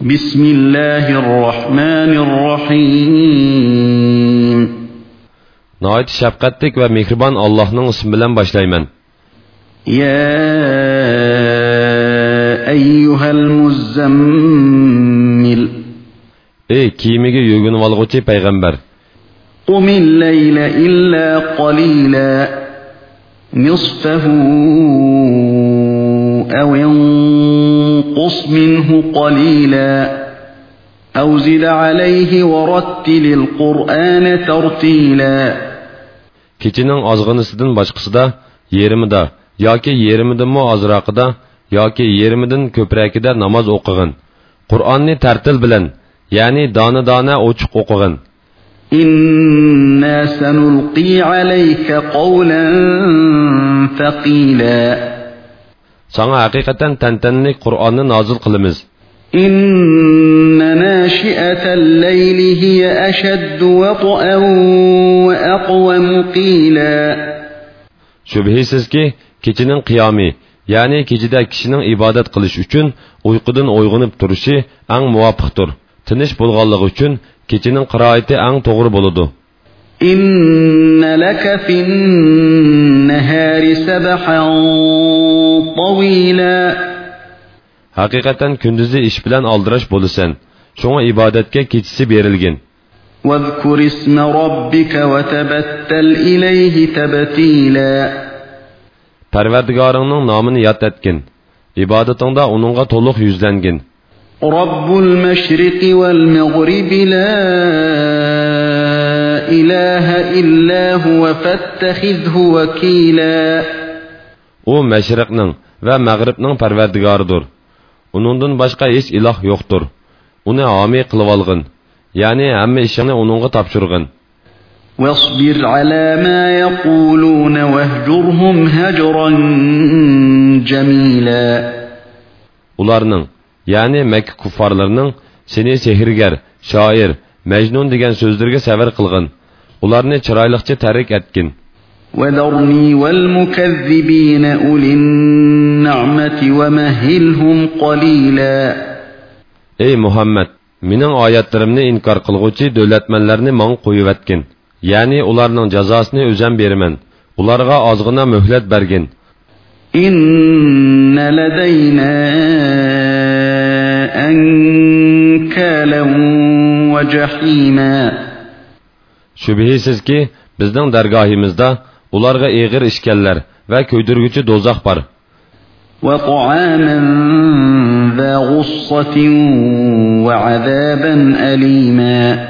بسم الله الرحمن الرحيم Nəhayət şəfqətlik və mehriban Allah'ın ismi bilan başlayman. يا أيها المزمل Ey kiyimiga yugunib olg'uchi payg'ambar, قم الليل إلا قليلا نصفه أو انقص منه قليلا أو زد عليه ورتل القرآن ترتيلا kechining ozg'inisidan boshqasida yerimida yoki yerimidanmi ozroqida yoki yerimidan ko'pragida namoz o'qig'in. Qur'onni tartil bilan, ya'ni dona-dona ochiq o'qig'in. إنا سنلقي عليك قولا ثقيلا Sana hakikaten tentenli Kur'an'ı nazil kılımız. İnne nâşi'etel leyli hiye eşeddu ve tu'en ve akvemu qîlâ. Şübhisiz ki keçinin kıyami, yani keçide kişinin ibadet kılış üçün uykudan uygunup duruşu en muvafıktır. Tınış bulgallığı üçün keçinin kıraati en doğru buludu. إن لك في النهار سبحا طويلا Haqiqatan kunduzi ish bilan oldirash bo'lasan. Shunga ibodatga kechisi berilgan. واذكر اسم ربك وتبتل إليه تبتيلا Parvardigoringning nomini yod etgin. Ibodatingda uningga to'liq yuzlangin. رب المشرق والمغرب لا إله إلا هو فاتخذه وكيلا O məşriqnin və məğribnin pərverdigarıdır. Onundan başqa heç ilah yoxdur. Onu hami qılıb alğın. Yəni həmmə işini onunğa tapşırğın. واصبر على ما يقولون واهجرهم هجرا جميلا Onların, yəni Məkkə kuffarlarının seni sehirgər, şair majnun degan so'zlarga sabr qilgin. Ularni chiroyliqcha tarik etgin. وذرني والمكذبين أولي النعمة ومهلهم قليلا Ey Muhammad, mening oyatlarimni inkor qilguvchi davlatmanlarni men qo'yib etgin. Ya'ni ularning jazosini o'zim beraman. Ularga ozgina muhlat bergin. إن لدينا أنكالا وجحيما Shubhisizki, bizning dargohimizda ularga eg'ir ishkallar va ko'ydirguchi do'zax bor. وطعاما ذا غصة وعذابا أليما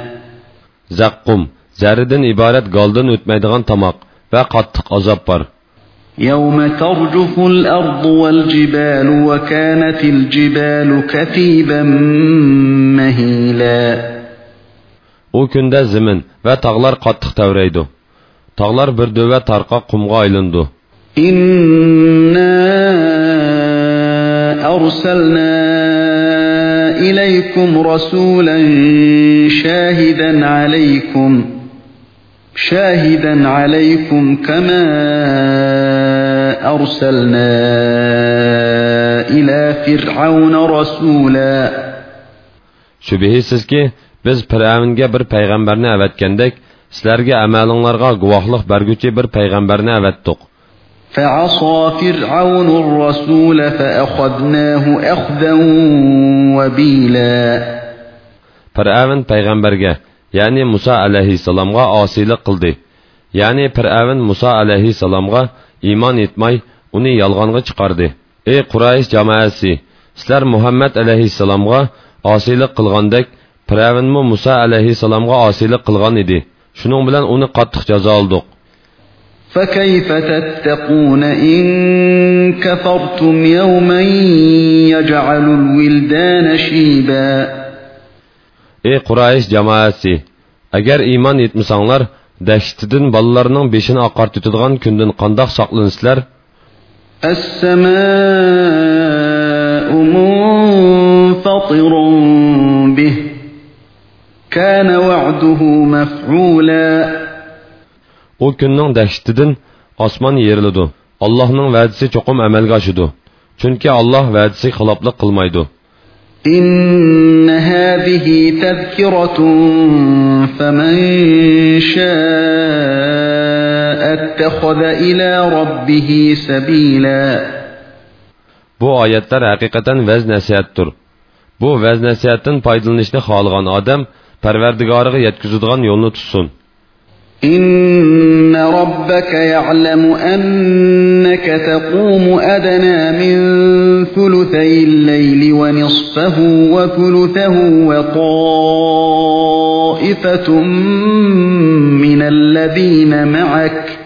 zaridan iborat goldan o'tmaydigan tomoq va qattiq azob bor. يوم ترجف الأرض والجبال وكانت الجبال كثيبا مهيلا U kunda zimin va tog'lar qattiq tavraydi. Tog'lar bir dova tarqoq qumga aylandi. إنا أرسلنا إليكم رسولا شاهدا عليكم شاهدا عليكم كما أرسلنا إلى فرعون رسولا Shubhisizki, biz Firavunga bir payg'ambarni avatgandek, sizlarga amalinglarga guvohlik berguchi bir payg'ambarni avatdik. فعصى فرعون الرسول فأخذناه أخذا وبيلا Firavun payg'ambarga, ya'ni Musa alayhissalomga osiylik qildi. Ya'ni Firavun Musa alayhissalomga iymon etmay, uni yolg'onga chiqardi. Ey Quraysh jamoasi, sizlar Muhammad alayhissalomga osiylik qilgandek, Firavunmu Musa alayhissalomga osiylik qilgan edi. Shuning bilan uni qattiq jazo oldik. فكيف تتقون إن كفرتم يوما يجعل الولدان شيبا Ey Quraysh jamoasi, agar iymon etmasanglar, dashtidan bolalarning beshini oqartitidigan kundan qandoq saqlansizlar? السماء منفطر مفعولا u kunning dahshatidan osmon yeriladi allohning va'dasi cho'qim amalga oshadi chunki alloh va'dasi xiloflik qilmaydi إن هذه تذكرة فمن شاء اتخذ إلى ربه سبيلا Bu oyatlar haqiqatan vaz nasihatdir. Bu vaz nasihatdan foydalanishni xohlagan odam Parvardigoriga yetkazadigan yo'lni tutsin. إن ربك يعلم أنك تقوم أدنى من ثلثي الليل ونصفه وثلثه وطائفة من الذين معك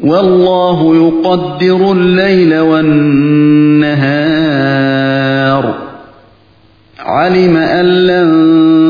والله يقدر الليل والنهار علم أن لن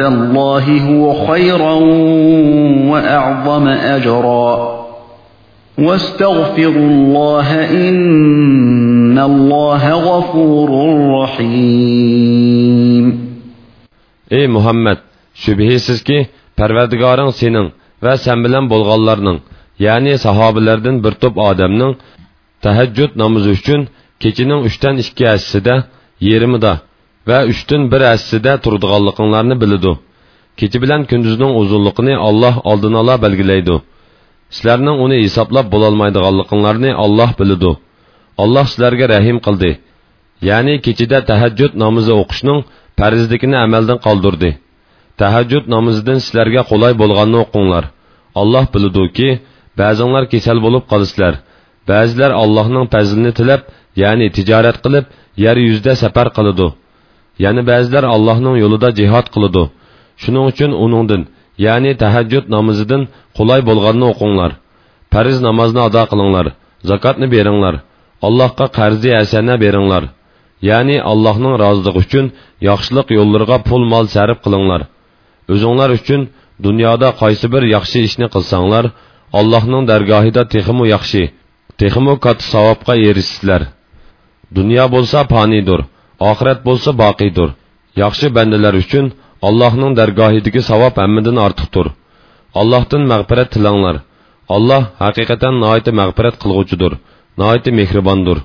الله هو خيرا وأعظم أجرا واستغفروا الله إن الله غفور رحيم Ey Muhammed, şübihisiz ki Parvardigoring sening va sen bilan bo'lganlarning, ya'ni sahobalardan bir to'p odamning tahajjud namozi uchun kechining 3 dan 2 assida, yerimida va 3 dan 1 assida turadiganliklarini biladi. Kechi bilan kunduzning uzunligini Alloh oldin ola belgilaydi. Sizlarning uni hisoblab bo'lolmaydiganliklarini Alloh biladi. Alloh sizlarga rahim qildi. Ya'ni kechida tahajjud namozi o'qishning farzligini amaldan qoldirdi. Tahajjud namozidan sizlarga qulay bo'lganini o'qinglar. Alloh biladi-ki, ba'zinglar kasal bo'lib qolasizlar. Ba'zilar Allohning fazlini tilab, ya'ni tijorat qilib, yer yuzida safar qiladi. Ya'ni ba'zilar Allohning yo'lida jihad qiladi. Shuning uchun uningdan, ya'ni tahajjud namozidan qulay bo'lganini o'qinglar. Farz namozni ado qilinglar, zakotni beringlar, Allohga qarzi asana beringlar. Ya'ni Allohning roziligi uchun yaxshilik yo'llariga pul mol sarf qilinglar. O'zinglar uchun dunyoda qaysi bir yaxshi ishni qilsanglar, Allohning dargohida texmu yaxshi, texmu katta savobga erishsizlar. Dunyo bo'lsa fanidir, oxirat bo'lsa boqiydir. Yaxshi bandalar uchun Allohning dargohidagi savob hammadan ortiqdir. Allohdan mag'firat tilanglar. Alloh haqiqatan nihoyat mag'firat qilguvchidir, nihoyat mehribondir.